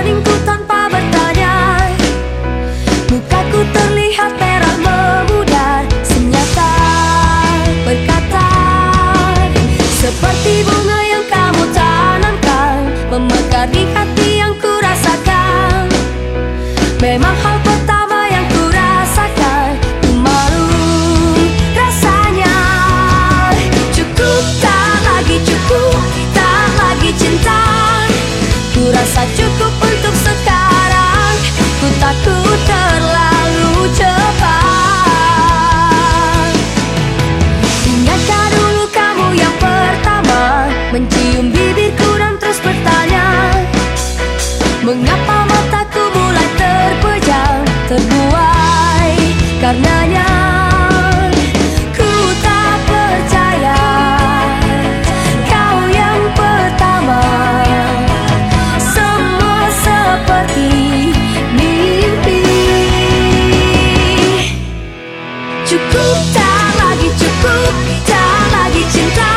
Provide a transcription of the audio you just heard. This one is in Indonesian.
meningku tanpa bertanya. Mukaku terlihat merah memudar Senyata, berkata Seperti bunga yang kamu tanamkan Memekar di hati yang kurasakan Memang hal pertama yang kurasakan Ku malu rasanya. Cukup tak lagi cukup Tak lagi cinta. Ku rasa cukup cukup, tak lagi cukup, tak lagi cinta.